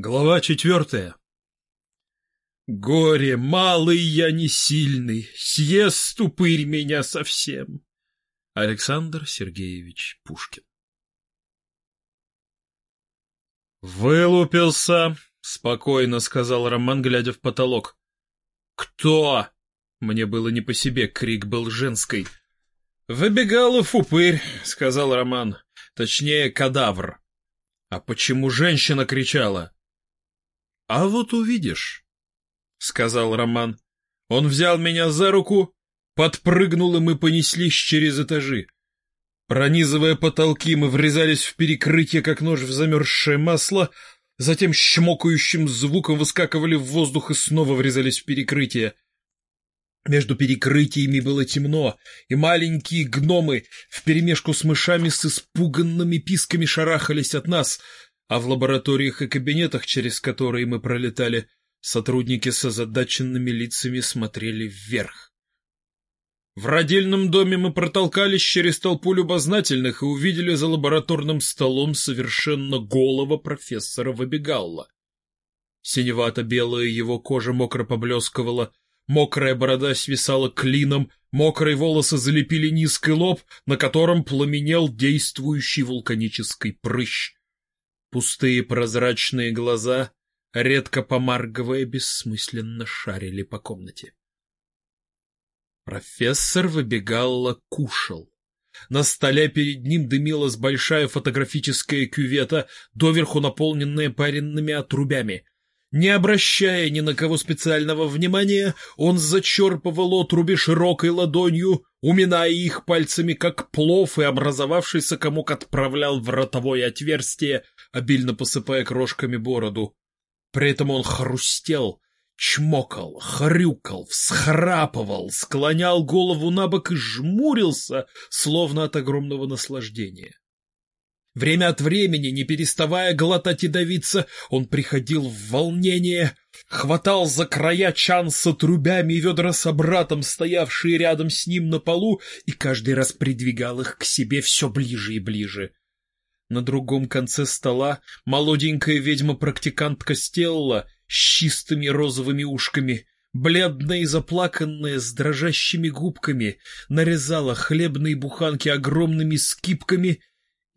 Глава четвертая. Горе, малый я не сильный, съест упырь меня совсем. Александр Сергеевич Пушкин. Вылупился, спокойно сказал Роман, глядя в потолок. Кто? Мне было не по себе, крик был женской. Выбегал упырь, сказал Роман, точнее кадавр. А почему женщина кричала? — А вот увидишь, — сказал Роман. Он взял меня за руку, подпрыгнул, и мы понеслись через этажи. Пронизывая потолки, мы врезались в перекрытие, как нож в замерзшее масло, затем щмокающим звуком выскакивали в воздух и снова врезались в перекрытие. Между перекрытиями было темно, и маленькие гномы вперемешку с мышами с испуганными писками шарахались от нас — а в лабораториях и кабинетах, через которые мы пролетали, сотрудники с озадаченными лицами смотрели вверх. В родильном доме мы протолкались через толпу любознательных и увидели за лабораторным столом совершенно голого профессора Выбегалла. Синевато-белая его кожа мокро поблескивала, мокрая борода свисала клином, мокрые волосы залепили низкий лоб, на котором пламенел действующий вулканический прыщ. Пустые прозрачные глаза, редко помаргивая, бессмысленно шарили по комнате. Профессор выбегал, кушал. На столе перед ним дымилась большая фотографическая кювета, доверху наполненная паренными отрубями. Не обращая ни на кого специального внимания, он зачерпывал отруби широкой ладонью, уминая их пальцами, как плов, и образовавшийся комок отправлял в ротовое отверстие, обильно посыпая крошками бороду. При этом он хрустел, чмокал, хрюкал, всхрапывал, склонял голову на бок и жмурился, словно от огромного наслаждения. Время от времени, не переставая глотать и давиться, он приходил в волнение, хватал за края чан с отрубями и ведра с братом, стоявшие рядом с ним на полу, и каждый раз придвигал их к себе все ближе и ближе. На другом конце стола молоденькая ведьма-практикантка Стелла с чистыми розовыми ушками, бледная и заплаканная, с дрожащими губками, нарезала хлебные буханки огромными скипками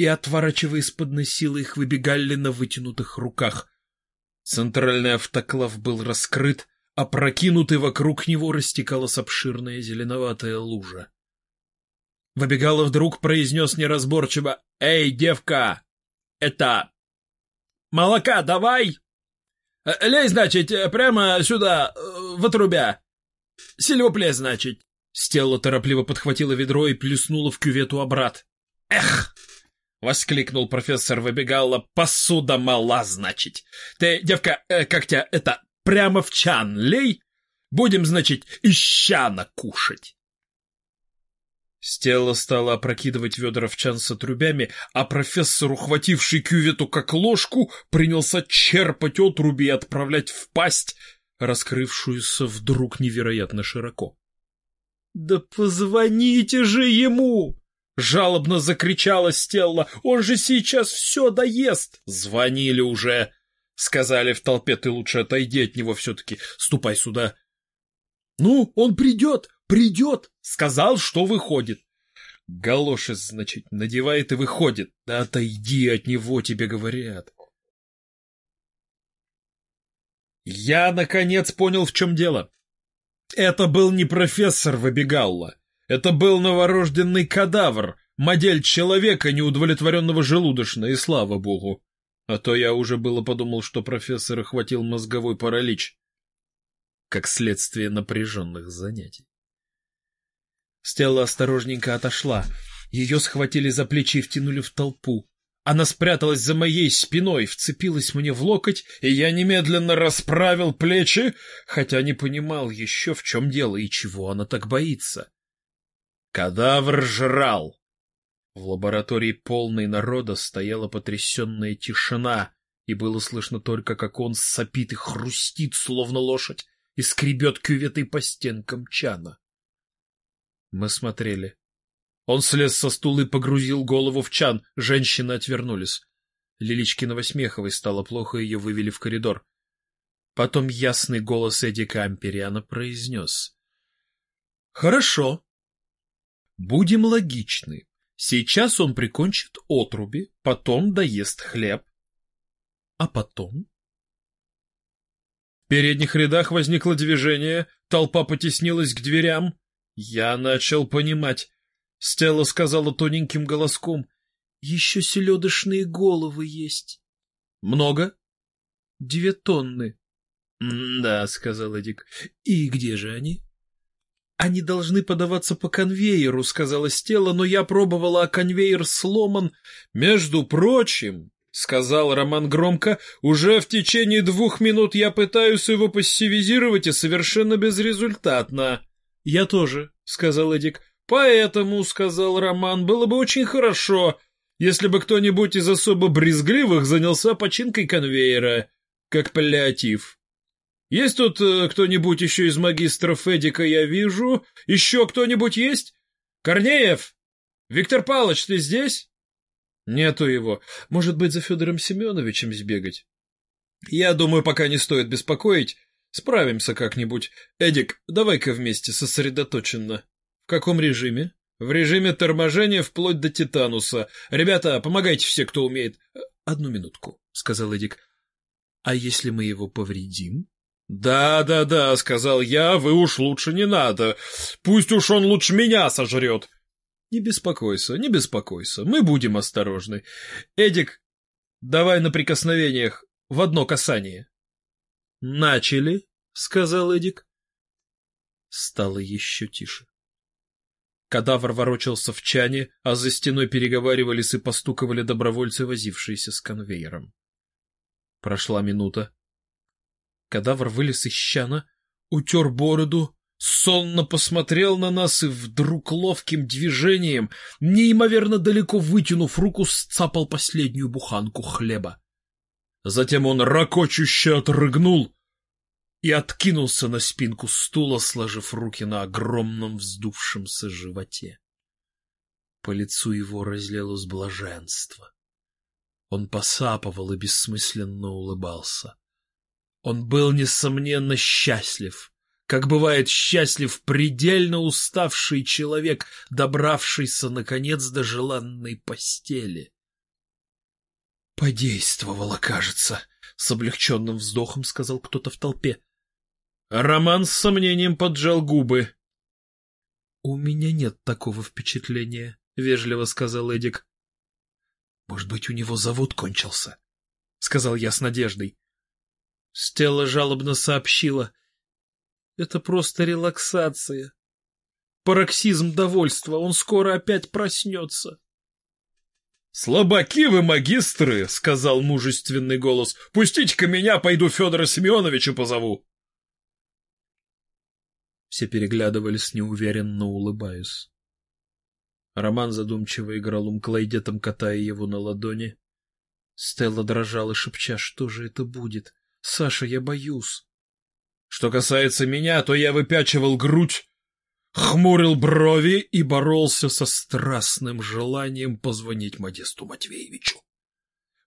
и, отворачиваясь, подносила их выбегали на вытянутых руках. Центральный автоклав был раскрыт, а прокинутый вокруг него растекалась обширная зеленоватая лужа. Выбегало вдруг произнес неразборчиво. «Эй, девка! Это... Молока давай! Э, лей, значит, прямо сюда, э, в отрубя. Сильвопле, значит!» Стелла торопливо подхватила ведро и плюснула в кювету обрат. «Эх!» — воскликнул профессор Выбегалла. «Посуда мала, значит. Ты, девка, э, как тебя, это, прямо в чан лей? Будем, значит, из чана кушать». Стелла стала опрокидывать ведра в чан с отрубями, а профессор, ухвативший кювету как ложку, принялся черпать отруби и отправлять в пасть, раскрывшуюся вдруг невероятно широко. — Да позвоните же ему! — жалобно закричала Стелла. — Он же сейчас все доест! — Звонили уже! — сказали в толпе. — Ты лучше отойди от него все-таки. Ступай сюда. — Ну, он придет! Придет, сказал, что выходит. Галоши, значит, надевает и выходит. Да отойди от него, тебе говорят. Я, наконец, понял, в чем дело. Это был не профессор Выбегалла. Это был новорожденный кадавр, модель человека, неудовлетворенного желудочно, и слава богу. А то я уже было подумал, что профессор охватил мозговой паралич, как следствие напряженных занятий. Стелла осторожненько отошла. Ее схватили за плечи и втянули в толпу. Она спряталась за моей спиной, вцепилась мне в локоть, и я немедленно расправил плечи, хотя не понимал еще, в чем дело и чего она так боится. Кадавр жрал. В лаборатории полной народа стояла потрясенная тишина, и было слышно только, как он сопит и хрустит, словно лошадь, и скребет кюветой по стенкам чана. Мы смотрели. Он слез со стула и погрузил голову в чан. Женщины отвернулись. Лиличке Новосмеховой стало плохо, ее вывели в коридор. Потом ясный голос Эдика Ампериана произнес. — Хорошо. Будем логичны. Сейчас он прикончит отруби, потом доест хлеб. А потом? В передних рядах возникло движение, толпа потеснилась к дверям. Я начал понимать. Стелла сказала тоненьким голоском. — Еще селедочные головы есть. — Много? — Две тонны. — Да, — сказал Эдик. — И где же они? — Они должны подаваться по конвейеру, — сказала Стелла, но я пробовала, а конвейер сломан. — Между прочим, — сказал Роман громко, — уже в течение двух минут я пытаюсь его пассивизировать и совершенно безрезультатно. — Я тоже, — сказал Эдик. — Поэтому, — сказал Роман, — было бы очень хорошо, если бы кто-нибудь из особо брезгливых занялся починкой конвейера, как паллиатив. Есть тут э, кто-нибудь еще из магистров Эдика, я вижу? Еще кто-нибудь есть? Корнеев? Виктор Павлович, ты здесь? Нету его. Может быть, за Федором Семеновичем сбегать? Я думаю, пока не стоит беспокоить. Справимся как-нибудь. Эдик, давай-ка вместе, сосредоточенно. В каком режиме? В режиме торможения вплоть до титануса. Ребята, помогайте все, кто умеет. Одну минутку, сказал Эдик. А если мы его повредим? Да, да, да, сказал я, вы уж лучше не надо. Пусть уж он лучше меня сожрет. Не беспокойся, не беспокойся, мы будем осторожны. Эдик, давай на прикосновениях в одно касание. «Начали», — сказал Эдик. Стало еще тише. Кадавр ворочался в чане, а за стеной переговаривались и постуковали добровольцы, возившиеся с конвейером. Прошла минута. Кадавр вылез из чана, утер бороду, сонно посмотрел на нас и вдруг ловким движением, неимоверно далеко вытянув руку, сцапал последнюю буханку хлеба. Затем он ракочуще отрыгнул и откинулся на спинку стула, сложив руки на огромном вздувшемся животе. По лицу его разлилось блаженство. Он посапывал и бессмысленно улыбался. Он был, несомненно, счастлив, как бывает счастлив предельно уставший человек, добравшийся, наконец, до желанной постели. «Подействовало, кажется», — с облегченным вздохом сказал кто-то в толпе. Роман с сомнением поджал губы. «У меня нет такого впечатления», — вежливо сказал Эдик. «Может быть, у него завод кончился?» — сказал я с надеждой. Стелла жалобно сообщила. «Это просто релаксация. Пароксизм довольства, он скоро опять проснется». «Слабаки вы, магистры!» — сказал мужественный голос. «Пустите-ка меня, пойду Федора Семеновича позову!» Все переглядывались, неуверенно улыбаясь. Роман задумчиво играл умклайдетом, катая его на ладони. Стелла дрожала, шепча, что же это будет? Саша, я боюсь. Что касается меня, то я выпячивал грудь, хмурил брови и боролся со страстным желанием позвонить Модесту Матвеевичу.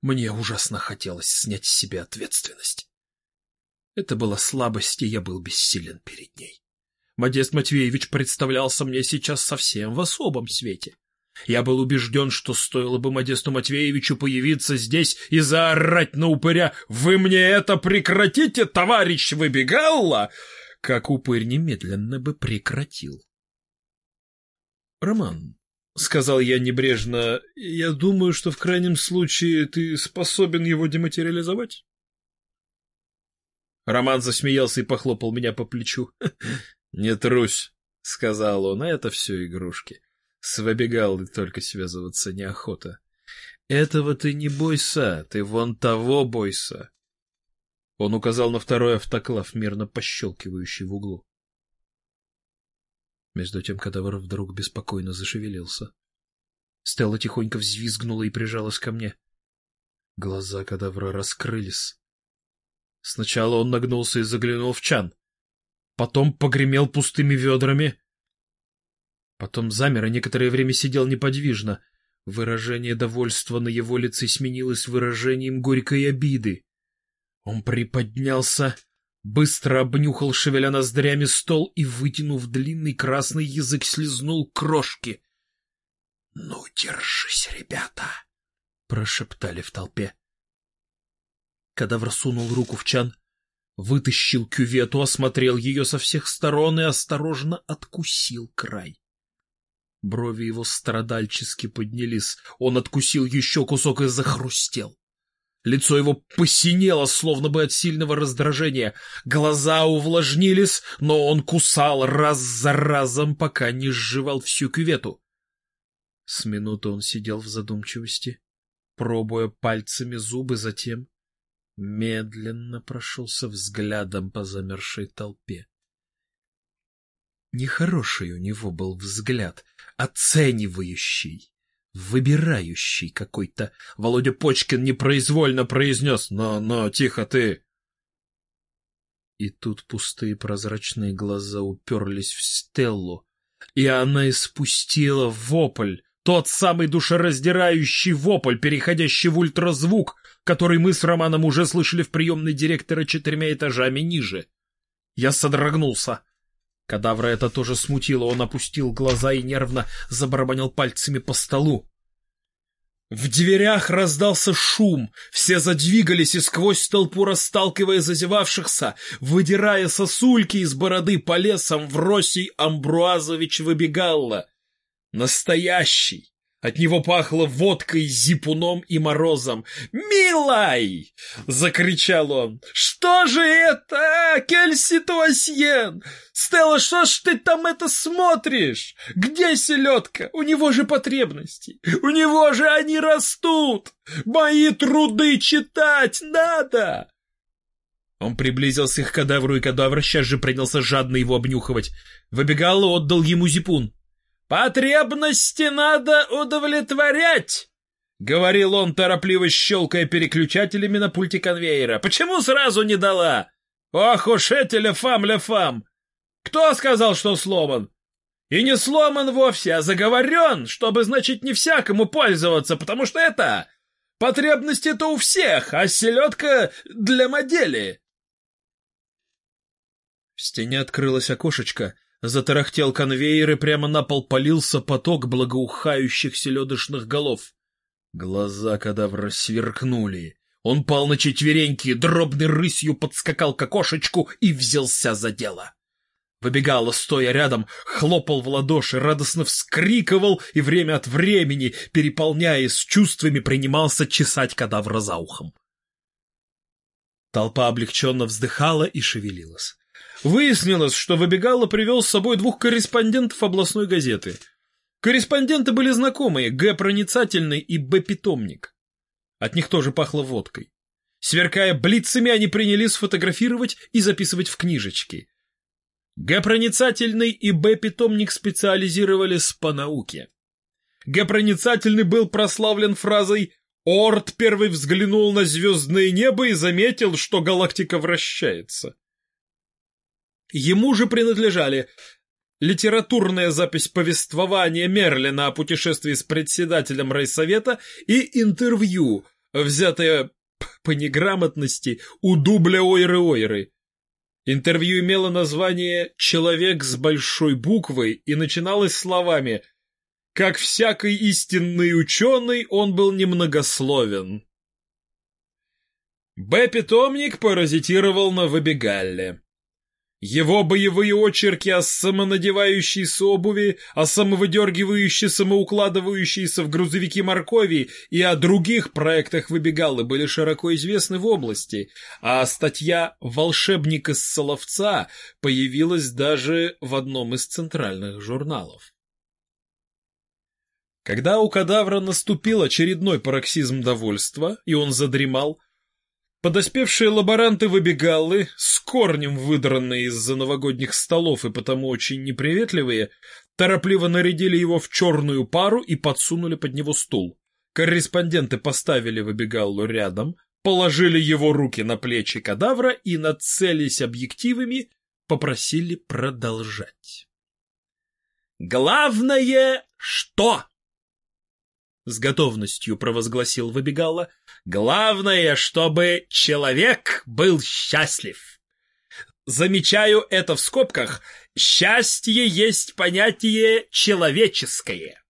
Мне ужасно хотелось снять с себя ответственность. Это была слабость, и я был бессилен перед ней. Модест Матвеевич представлялся мне сейчас совсем в особом свете. Я был убежден, что стоило бы Модесту Матвеевичу появиться здесь и заорать на упыря «Вы мне это прекратите, товарищ Выбегалла!» как упырь немедленно бы прекратил. «Роман», — сказал я небрежно, — «я думаю, что в крайнем случае ты способен его дематериализовать?» Роман засмеялся и похлопал меня по плечу. «Не трусь», — сказал он, — «это все игрушки. С выбегалой только связываться неохота. Этого ты не бойся, ты вон того бойся». Он указал на второй автоклав, мирно пощелкивающий в углу. Между тем кадавр вдруг беспокойно зашевелился. Стелла тихонько взвизгнула и прижалась ко мне. Глаза кадавра раскрылись. Сначала он нагнулся и заглянул в чан потом погремел пустыми ведрами. Потом замер и некоторое время сидел неподвижно. Выражение довольства на его лице сменилось выражением горькой обиды. Он приподнялся, быстро обнюхал, шевеля ноздрями, стол и, вытянув длинный красный язык, слезнул крошки. — Ну, держись, ребята! — прошептали в толпе. Кадавр сунул руку в чан, вытащил кювету, осмотрел ее со всех сторон и осторожно откусил край. Брови его страдальчески поднялись, он откусил еще кусок и захрустел. Лицо его посинело, словно бы от сильного раздражения. Глаза увлажнились, но он кусал раз за разом, пока не сживал всю кювету. С минуты он сидел в задумчивости, пробуя пальцами зубы, затем медленно прошелся взглядом по замершей толпе. Нехороший у него был взгляд, оценивающий, выбирающий какой-то. Володя Почкин непроизвольно произнес «Но, но, тихо ты!» И тут пустые прозрачные глаза уперлись в Стеллу, и она испустила вопль, тот самый душераздирающий вопль, переходящий в ультразвук, который мы с Романом уже слышали в приемной директора четырьмя этажами ниже. Я содрогнулся. Кадавра это тоже смутило, он опустил глаза и нервно забарабанил пальцами по столу. В дверях раздался шум, все задвигались и сквозь толпу расталкивая зазевавшихся, выдирая сосульки из бороды по лесам, Вросий Амбруазович выбегала. Настоящий. От него пахло водкой, зипуном и морозом. «Милай!» — закричал он. «Что же это, Кельси Туасьен? Стелла, что ж ты там это смотришь? Где селедка? У него же потребности. У него же они растут. Мои труды читать надо!» Он приблизился к кадавру, и кадавр сейчас же принялся жадно его обнюхивать. Выбегал и отдал ему зипун. «Потребности надо удовлетворять!» — говорил он, торопливо щелкая переключателями на пульте конвейера. «Почему сразу не дала? Ох уж эти ля-фам, ля-фам! Кто сказал, что сломан? И не сломан вовсе, а заговорен, чтобы, значит, не всякому пользоваться, потому что это... Потребности-то у всех, а селедка для модели!» В стене открылось окошечко, Затарахтел конвейер, и прямо на пол полился поток благоухающих селедочных голов. Глаза кадавра сверкнули. Он пал на четвереньки, дробной рысью подскакал к окошечку и взялся за дело. Выбегала, стоя рядом, хлопал в ладоши, радостно вскрикивал и время от времени, переполняясь чувствами, принимался чесать кадавра за ухом. Толпа облегченно вздыхала и шевелилась. Выяснилось, что Выбегало привел с собой двух корреспондентов областной газеты. Корреспонденты были знакомые, Г. Проницательный и Б. Питомник. От них тоже пахло водкой. Сверкая блицами, они принялись фотографировать и записывать в книжечки. Г. Проницательный и Б. Питомник специализировались по науке. Г. Проницательный был прославлен фразой «Орд первый взглянул на звездное небо и заметил, что галактика вращается». Ему же принадлежали литературная запись повествования Мерлина о путешествии с председателем райсовета и интервью, взятое по неграмотности у дубля Ойры-Ойры. Интервью имело название «Человек с большой буквой» и начиналось словами «Как всякий истинный ученый, он был немногословен». Б-питомник паразитировал на Выбегалле. Его боевые очерки о самонадевающейся обуви, о самовыдергивающей, самоукладывающейся в грузовики моркови и о других проектах выбегалы были широко известны в области, а статья «Волшебник из Соловца» появилась даже в одном из центральных журналов. Когда у кадавра наступил очередной пароксизм довольства, и он задремал, Подоспевшие лаборанты выбегалы, с корнем выдранные из-за новогодних столов и потому очень неприветливые, торопливо нарядили его в черную пару и подсунули под него стул. Корреспонденты поставили выбегалу рядом, положили его руки на плечи кадавра и, нацелись объективами, попросили продолжать. «Главное, что?» — с готовностью провозгласил Выбегала, — главное, чтобы человек был счастлив. Замечаю это в скобках. Счастье есть понятие человеческое.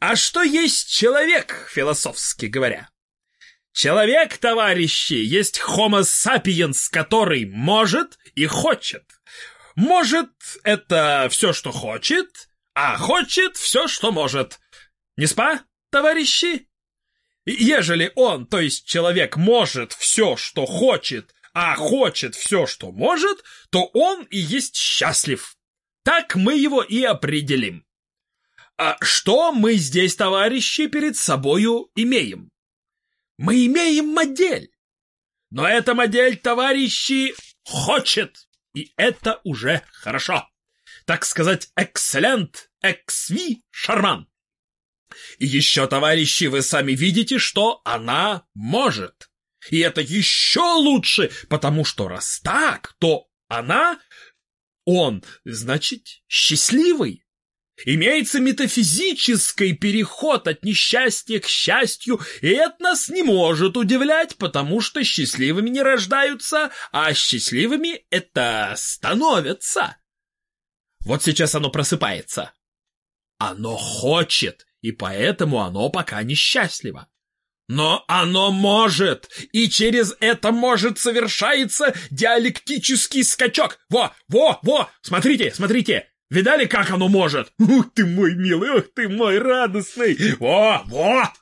А что есть человек, философски говоря? Человек, товарищи, есть homo sapiens, который может и хочет. Может — это все, что хочет, а хочет все, что может. Не спа, товарищи? Ежели он, то есть человек, может все, что хочет, а хочет все, что может, то он и есть счастлив. Так мы его и определим. А что мы здесь, товарищи, перед собою имеем? Мы имеем модель. Но эта модель, товарищи, хочет, и это уже хорошо так сказать, экселент, эксви, шарман. И еще, товарищи, вы сами видите, что она может. И это еще лучше, потому что раз так, то она, он, значит, счастливый. Имеется метафизический переход от несчастья к счастью, и это нас не может удивлять, потому что счастливыми не рождаются, а счастливыми это становятся. Вот сейчас оно просыпается. Оно хочет, и поэтому оно пока несчастливо. Но оно может, и через это может совершается диалектический скачок. Во, во, во, смотрите, смотрите. Видали, как оно может? Ух ты мой милый, ух ты мой радостный. Во, во,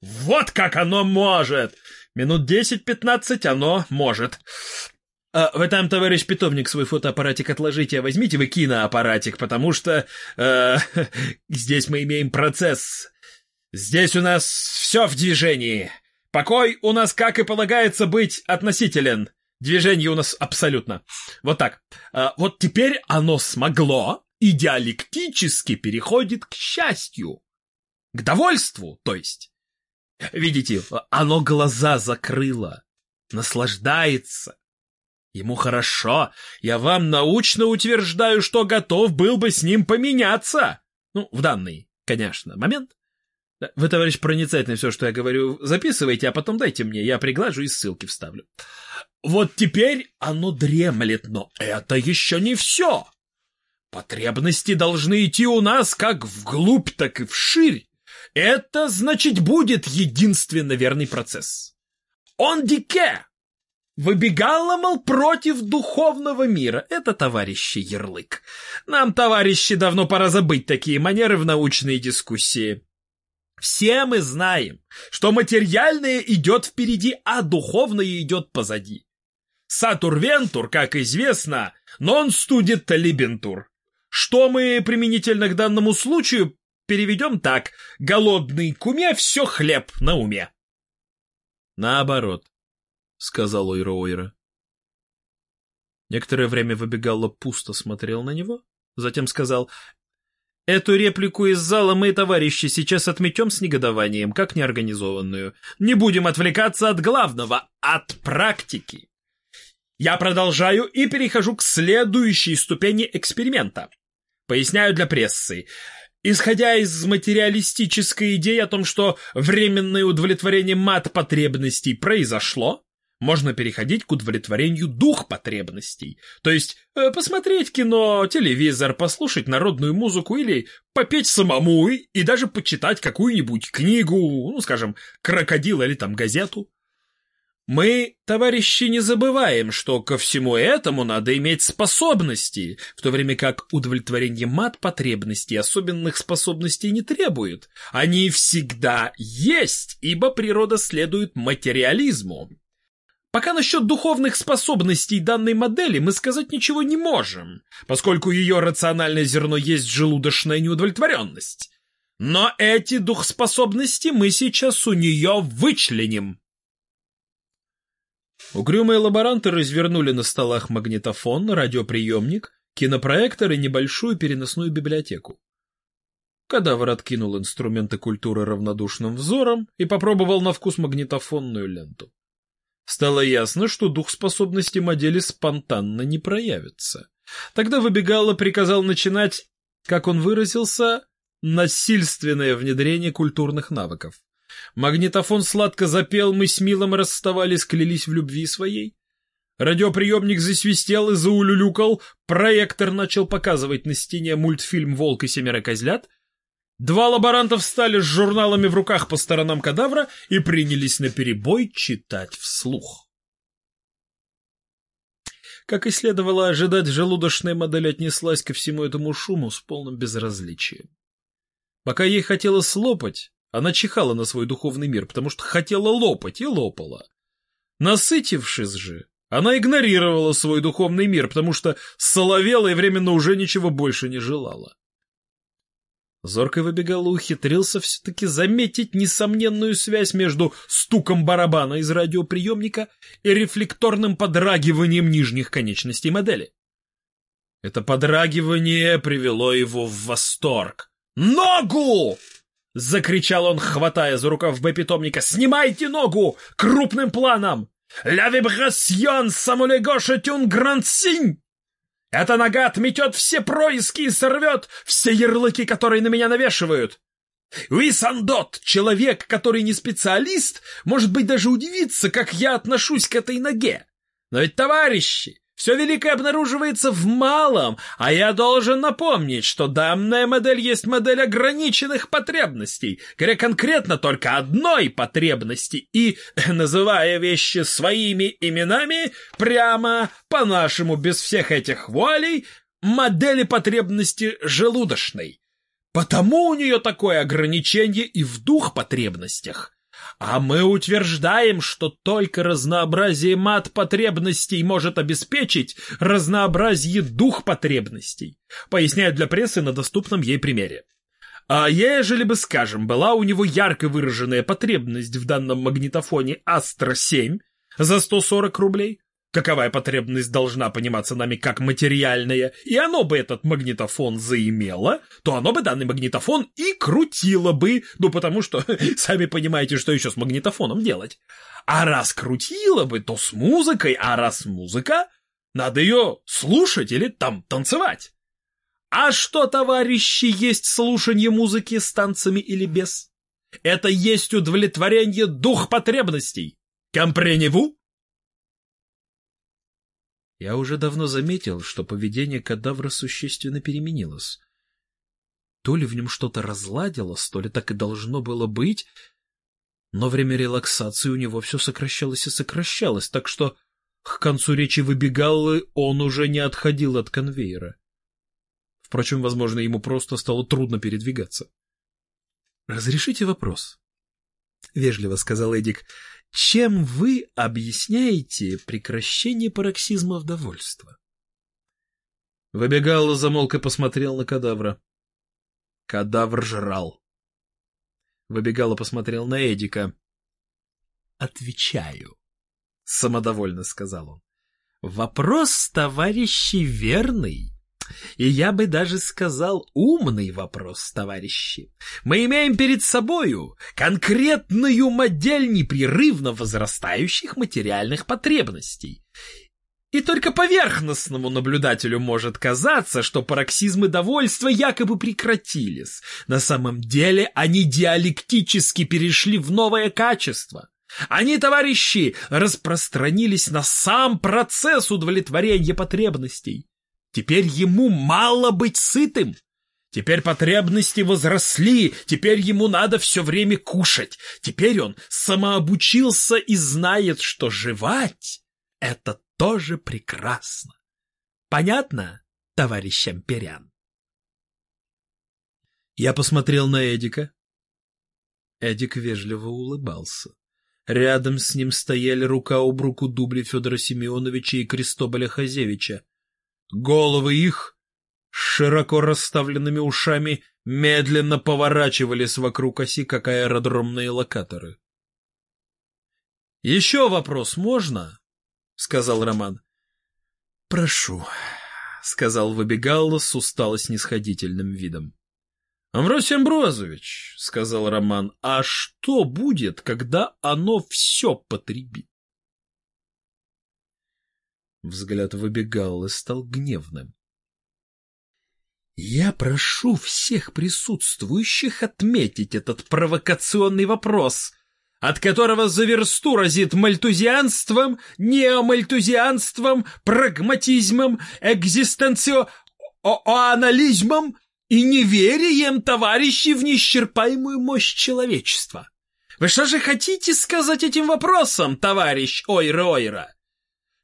вот как оно может. Минут десять-пятнадцать оно может. А, вы там, товарищ питомник, свой фотоаппаратик отложите, а возьмите вы киноаппаратик, потому что э, здесь мы имеем процесс. Здесь у нас все в движении. Покой у нас, как и полагается быть, относителен. Движение у нас абсолютно. Вот так. А, вот теперь оно смогло и диалектически переходит к счастью. К довольству, то есть. Видите, оно глаза закрыло, наслаждается, Ему хорошо. Я вам научно утверждаю, что готов был бы с ним поменяться. Ну, в данный, конечно, момент. Вы, товарищ проницательный, все, что я говорю, записывайте, а потом дайте мне, я приглажу и ссылки вставлю. Вот теперь оно дремлет, но это еще не все. Потребности должны идти у нас как вглубь, так и вширь. Это, значит, будет единственно верный процесс. Он дике, Выбегала, мол, против духовного мира. Это товарищи ярлык. Нам, товарищи, давно пора забыть такие манеры в научной дискуссии. Все мы знаем, что материальное идет впереди, а духовное идет позади. Сатур-вентур, как известно, нон-студит либентур. Что мы применительно к данному случаю переведем так. Голодный куме все хлеб на уме. Наоборот. — сказал Ойра-Ойра. Некоторое время выбегало пусто смотрел на него, затем сказал, «Эту реплику из зала мы, товарищи, сейчас отметем с негодованием, как неорганизованную. Не будем отвлекаться от главного, от практики. Я продолжаю и перехожу к следующей ступени эксперимента. Поясняю для прессы. Исходя из материалистической идеи о том, что временное удовлетворение мат-потребностей произошло, можно переходить к удовлетворению дух потребностей. То есть э, посмотреть кино, телевизор, послушать народную музыку или попеть самому и, и даже почитать какую-нибудь книгу, ну, скажем, крокодил или там газету. Мы, товарищи, не забываем, что ко всему этому надо иметь способности, в то время как удовлетворение мат-потребностей особенных способностей не требует. Они всегда есть, ибо природа следует материализму. Пока насчет духовных способностей данной модели мы сказать ничего не можем, поскольку ее рациональное зерно есть желудочная неудовлетворенность. Но эти духспособности мы сейчас у нее вычленим. Угрюмые лаборанты развернули на столах магнитофон, радиоприемник, кинопроектор и небольшую переносную библиотеку. Кадавр откинул инструменты культуры равнодушным взором и попробовал на вкус магнитофонную ленту. Стало ясно, что дух способности модели спонтанно не проявится. Тогда Выбегало приказал начинать, как он выразился, насильственное внедрение культурных навыков. Магнитофон сладко запел, мы с Милом расставались, клялись в любви своей. Радиоприемник засвистел и заулюлюкал, проектор начал показывать на стене мультфильм «Волк и семеро козлят». Два лаборанта встали с журналами в руках по сторонам кадавра и принялись наперебой читать вслух. Как и следовало ожидать, желудочная модель отнеслась ко всему этому шуму с полным безразличием. Пока ей хотелось лопать, она чихала на свой духовный мир, потому что хотела лопать и лопала. Насытившись же, она игнорировала свой духовный мир, потому что соловела и временно уже ничего больше не желала. Зоркой выбегало ухитрился все-таки заметить несомненную связь между стуком барабана из радиоприемника и рефлекторным подрагиванием нижних конечностей модели. Это подрагивание привело его в восторг. «Ногу!» — закричал он, хватая за рукав Б-питомника. «Снимайте ногу! Крупным планом! «La vibration самуле гоша тюн гранд-синь!» Эта нога отметет все происки и сорвет все ярлыки, которые на меня навешивают. Уисандот, человек, который не специалист, может быть, даже удивится, как я отношусь к этой ноге. Но ведь, товарищи, все великое обнаруживается в малом, а я должен напомнить, что данная модель есть модель ограниченных потребностей, говоря конкретно только одной потребности и, называя вещи своими именами, прямо по-нашему, без всех этих волей, модели потребности желудочной. Потому у нее такое ограничение и в дух потребностях. А мы утверждаем, что только разнообразие мат потребностей может обеспечить разнообразие дух потребностей. Поясняю для прессы на доступном ей примере. А ежели бы, скажем, была у него ярко выраженная потребность в данном магнитофоне Astra 7 за 140 рублей, каковая потребность должна пониматься нами как материальная, и оно бы этот магнитофон заимело, то оно бы данный магнитофон и крутило бы, ну потому что, сами понимаете, что еще с магнитофоном делать. А раз крутило бы, то с музыкой, а раз музыка, надо ее слушать или там танцевать. А что, товарищи, есть слушание музыки с танцами или без? Это есть удовлетворение дух потребностей. Компреневу? Я уже давно заметил, что поведение кадавра существенно переменилось. То ли в нем что-то разладилось, то ли так и должно было быть, но время релаксации у него все сокращалось и сокращалось, так что к концу речи выбегал, и он уже не отходил от конвейера. Впрочем, возможно, ему просто стало трудно передвигаться. — Разрешите вопрос? — вежливо сказал Эдик. Чем вы объясняете прекращение пароксизма довольства? Выбегал, замолк и посмотрел на кадавра. Кадавр жрал. Выбегал и посмотрел на Эдика. «Отвечаю», — самодовольно сказал он. «Вопрос, товарищи, верный. И я бы даже сказал умный вопрос, товарищи. Мы имеем перед собою конкретную модель непрерывно возрастающих материальных потребностей. И только поверхностному наблюдателю может казаться, что пароксизмы довольства якобы прекратились. На самом деле они диалектически перешли в новое качество. Они, товарищи, распространились на сам процесс удовлетворения потребностей. Теперь ему мало быть сытым. Теперь потребности возросли, теперь ему надо все время кушать. Теперь он самообучился и знает, что жевать — это тоже прекрасно. Понятно, товарищ Амперян? Я посмотрел на Эдика. Эдик вежливо улыбался. Рядом с ним стояли рука об руку дубли Федора Семеновича и Крестоболя Хазевича. Головы их, широко расставленными ушами, медленно поворачивались вокруг оси, как аэродромные локаторы. — Еще вопрос можно? — сказал Роман. — Прошу, — сказал Выбегалла с устало-снисходительным видом. — Амвросий Амброзович, — сказал Роман, — а что будет, когда оно все потребит? Взгляд выбегал и стал гневным. Я прошу всех присутствующих отметить этот провокационный вопрос, от которого за версту разит мальтузианством, неомальтузианством, прагматизмом, экзистенциоанализмом и неверием товарищей в неисчерпаемую мощь человечества. Вы что же хотите сказать этим вопросом, товарищ Ойра-Ойра?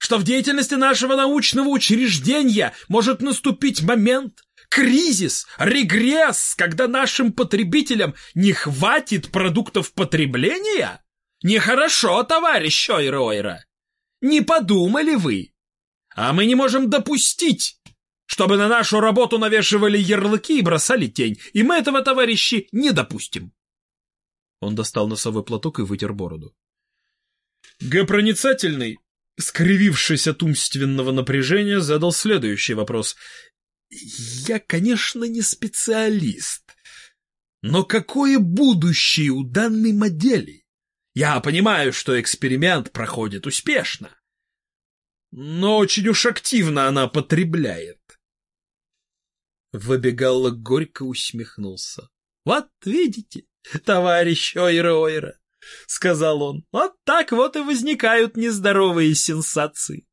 Что в деятельности нашего научного учреждения может наступить момент, кризис, регресс, когда нашим потребителям не хватит продуктов потребления? Нехорошо, товарищ Ойра-Ойра. Не подумали вы? А мы не можем допустить, чтобы на нашу работу навешивали ярлыки и бросали тень, и мы этого, товарищи, не допустим. Он достал носовой платок и вытер бороду. Г-проницательный, скривившись от умственного напряжения, задал следующий вопрос. Я, конечно, не специалист, но какое будущее у данной модели? Я понимаю, что эксперимент проходит успешно, но очень уж активно она потребляет. Выбегало горько усмехнулся. Вот видите, товарищ Ойра-Ойра, — сказал он, — вот так вот и возникают нездоровые сенсации.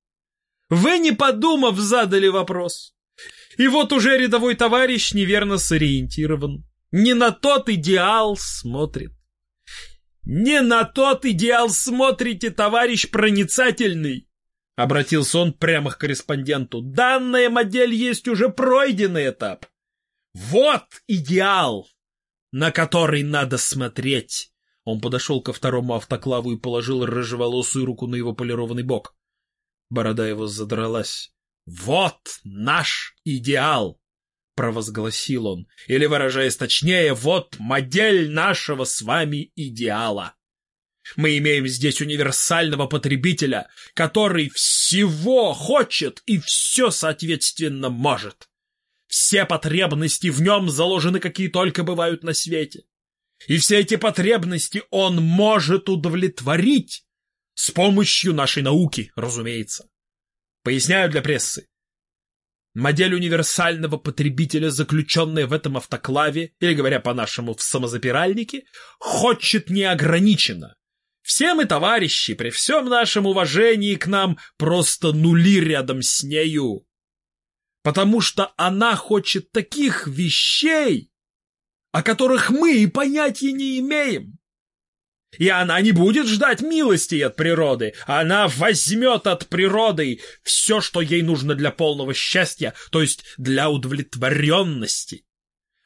Вы, не подумав, задали вопрос. И вот уже рядовой товарищ неверно сориентирован. Не на тот идеал смотрит. Не на тот идеал смотрите, товарищ проницательный. Обратился он прямо к корреспонденту. Данная модель есть уже пройденный этап. Вот идеал, на который надо смотреть. Он подошел ко второму автоклаву и положил рыжеволосую руку на его полированный бок. Борода его задралась. «Вот наш идеал!» — провозгласил он. Или, выражаясь точнее, вот модель нашего с вами идеала. Мы имеем здесь универсального потребителя, который всего хочет и все, соответственно, может. Все потребности в нем заложены, какие только бывают на свете. И все эти потребности он может удовлетворить с помощью нашей науки, разумеется. Поясняю для прессы. Модель универсального потребителя, заключенная в этом автоклаве, или, говоря по-нашему, в самозапиральнике, хочет неограниченно. Все мы, товарищи, при всем нашем уважении к нам, просто нули рядом с нею. Потому что она хочет таких вещей, о которых мы и понятия не имеем. И она не будет ждать милости от природы. Она возьмет от природы все, что ей нужно для полного счастья, то есть для удовлетворенности.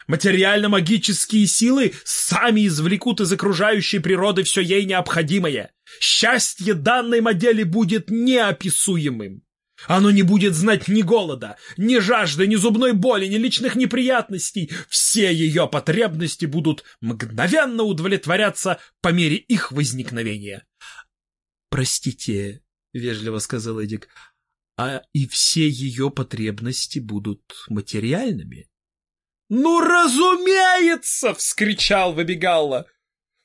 Материально-магические силы сами извлекут из окружающей природы все ей необходимое. Счастье данной модели будет неописуемым. Оно не будет знать ни голода, ни жажды, ни зубной боли, ни личных неприятностей. Все ее потребности будут мгновенно удовлетворяться по мере их возникновения. «Простите», — вежливо сказал Эдик, — «а и все ее потребности будут материальными?» «Ну, разумеется!» — вскричал Выбегалла.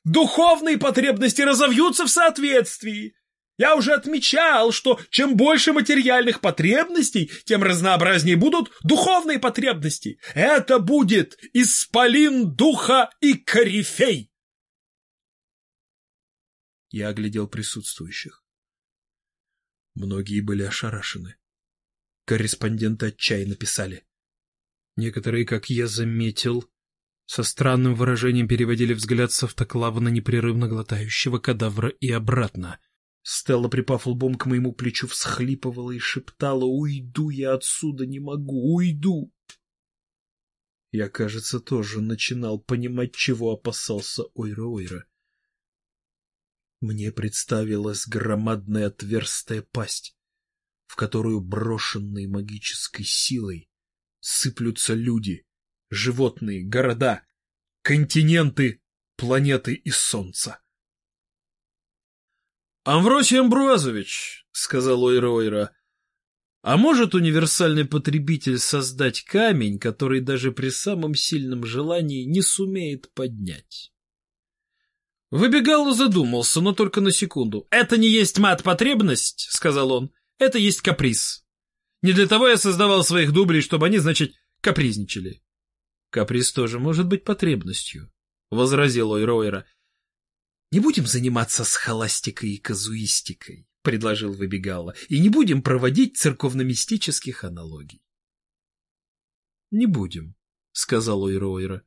«Духовные потребности разовьются в соответствии. Я уже отмечал, что чем больше материальных потребностей, тем разнообразнее будут духовные потребности. Это будет исполин духа и корифей. Я оглядел присутствующих. Многие были ошарашены. Корреспонденты отчаянно писали. Некоторые, как я заметил, со странным выражением переводили взгляд с автоклава на непрерывно глотающего кадавра и обратно — Стелла, припав лбом к моему плечу, всхлипывала и шептала «Уйду я отсюда, не могу, уйду!» Я, кажется, тоже начинал понимать, чего опасался Ойра-Ойра. Мне представилась громадная отверстая пасть, в которую брошенные магической силой сыплются люди, животные, города, континенты, планеты и солнца. «Амвросий Амбруазович», — сказал Ойра-Ойра, — «а может универсальный потребитель создать камень, который даже при самом сильном желании не сумеет поднять?» Выбегал и задумался, но только на секунду. «Это не есть мат-потребность», — сказал он, — «это есть каприз. Не для того я создавал своих дублей, чтобы они, значит, капризничали. Каприз тоже может быть потребностью, — возразил Ойроера. — Не будем заниматься схоластикой и казуистикой, — предложил Выбегала, — и не будем проводить церковно-мистических аналогий. — Не будем, — сказал Ойроера.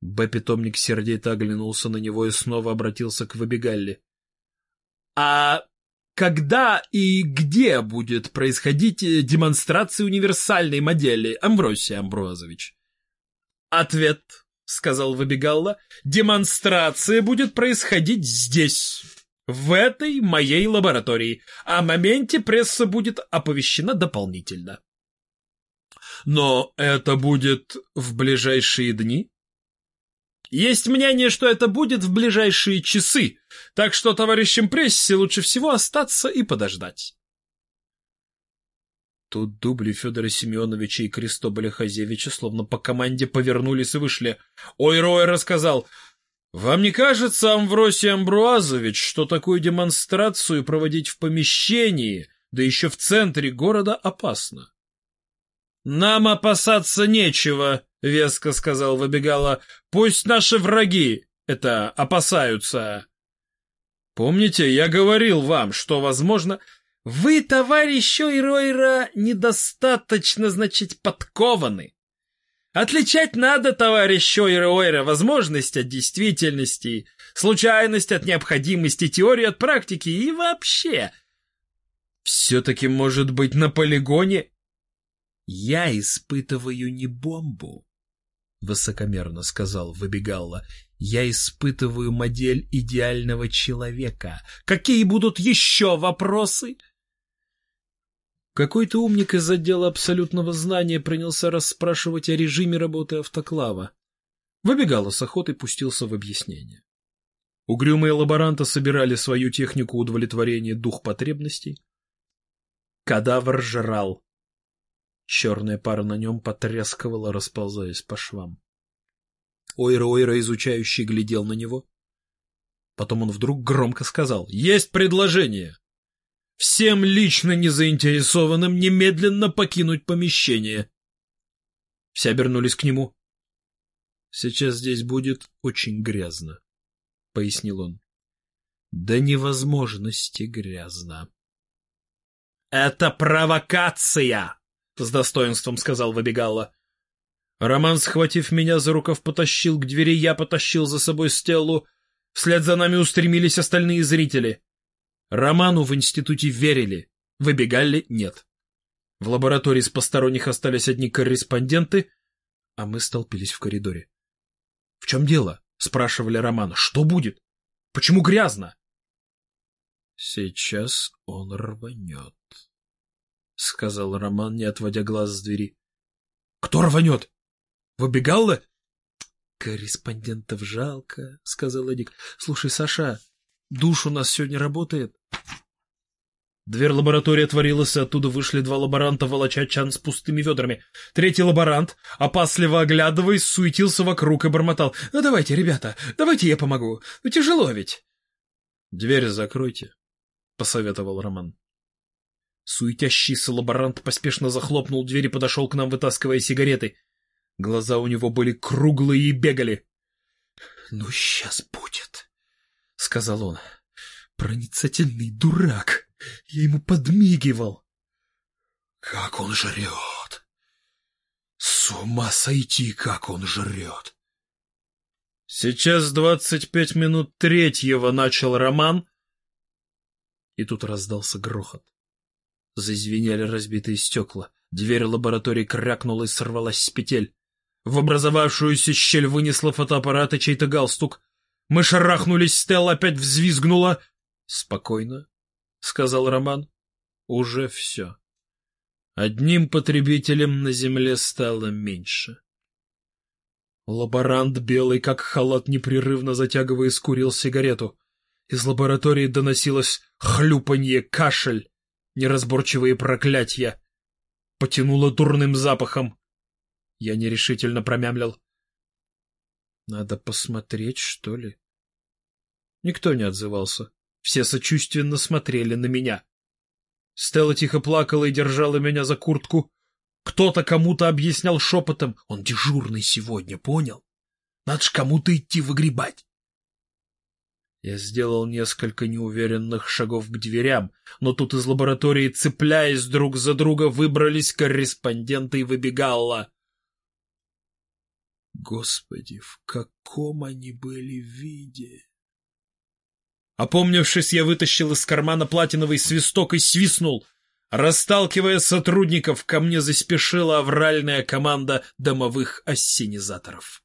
Б-питомник сердито оглянулся на него и снова обратился к Выбегалле. — А когда и где будет происходить демонстрация универсальной модели, Амбросий Амброзович? Ответ, сказал Выбегалла, демонстрация будет происходить здесь, в этой моей лаборатории. О моменте пресса будет оповещена дополнительно. Но это будет в ближайшие дни? Есть мнение, что это будет в ближайшие часы, так что товарищам прессе лучше всего остаться и подождать. Тут дубли Федора Семеновича и Крестоболя Хазевича словно по команде повернулись и вышли. Ой, Рой рассказал. Вам не кажется, Амвросий Амбруазович, что такую демонстрацию проводить в помещении, да еще в центре города, опасно? Нам опасаться нечего, — веско сказал Выбегала. — Пусть наши враги это опасаются. Помните, я говорил вам, что, возможно... Вы, товарищ Ойройра, недостаточно, значит, подкованы. Отличать надо, товарищ Ойра, возможность от действительности, случайность от необходимости, теорию от практики и вообще. Все-таки, может быть, на полигоне... Я испытываю не бомбу, высокомерно сказал Выбегалла. Я испытываю модель идеального человека. Какие будут еще вопросы? Какой-то умник из отдела абсолютного знания принялся расспрашивать о режиме работы автоклава. Выбегало с охотой пустился в объяснение. Угрюмые лаборанты собирали свою технику удовлетворения дух потребностей. Кадавр жрал. Черная пара на нем потрескивала, расползаясь по швам. Ойра-Ойра изучающий глядел на него. Потом он вдруг громко сказал «Есть предложение!» Всем лично незаинтересованным немедленно покинуть помещение. Все обернулись к нему. Сейчас здесь будет очень грязно, — пояснил он. До невозможности грязно. — Это провокация! — с достоинством сказал Выбегала. Роман, схватив меня за рукав, потащил к двери, я потащил за собой Стеллу. Вслед за нами устремились остальные зрители. Роману в институте верили, выбегали — нет. В лаборатории с посторонних остались одни корреспонденты, а мы столпились в коридоре. — В чем дело? — спрашивали Романа. — Что будет? Почему грязно? — Сейчас он рванет, — сказал Роман, не отводя глаз с двери. — Кто рванет? Выбегал — Корреспондентов жалко, — сказал Эдик. — Слушай, Саша, душ у нас сегодня работает? Дверь лаборатории отворилась, и оттуда вышли два лаборанта, волоча чан с пустыми ведрами. Третий лаборант, опасливо оглядываясь, суетился вокруг и бормотал. — Ну давайте, ребята, давайте я помогу. Ну тяжело ведь. — Дверь закройте, — посоветовал Роман. Суетящийся лаборант поспешно захлопнул дверь и подошел к нам, вытаскивая сигареты. Глаза у него были круглые и бегали. — Ну, сейчас будет, — сказал он. — Проницательный дурак. Я ему подмигивал. Как он жрет! С ума сойти, как он жрет! Сейчас двадцать пять минут третьего начал роман. И тут раздался грохот. Зазвенели разбитые стекла. Дверь лаборатории крякнула и сорвалась с петель. В образовавшуюся щель вынесла фотоаппарат и чей-то галстук. Мы шарахнулись, Стелла опять взвизгнула. — Спокойно, — сказал Роман. — Уже все. Одним потребителем на земле стало меньше. Лаборант, белый как халат, непрерывно затягивая, скурил сигарету. Из лаборатории доносилось хлюпанье, кашель, неразборчивые проклятия. Потянуло дурным запахом. Я нерешительно промямлил. — Надо посмотреть, что ли? Никто не отзывался. Все сочувственно смотрели на меня. Стелла тихо плакала и держала меня за куртку. Кто-то кому-то объяснял шепотом, он дежурный сегодня, понял? Надо ж кому-то идти выгребать. Я сделал несколько неуверенных шагов к дверям, но тут из лаборатории, цепляясь друг за друга, выбрались корреспонденты и выбегала. Господи, в каком они были виде! Опомнившись, я вытащил из кармана платиновый свисток и свистнул. Расталкивая сотрудников, ко мне заспешила авральная команда домовых ассенизаторов.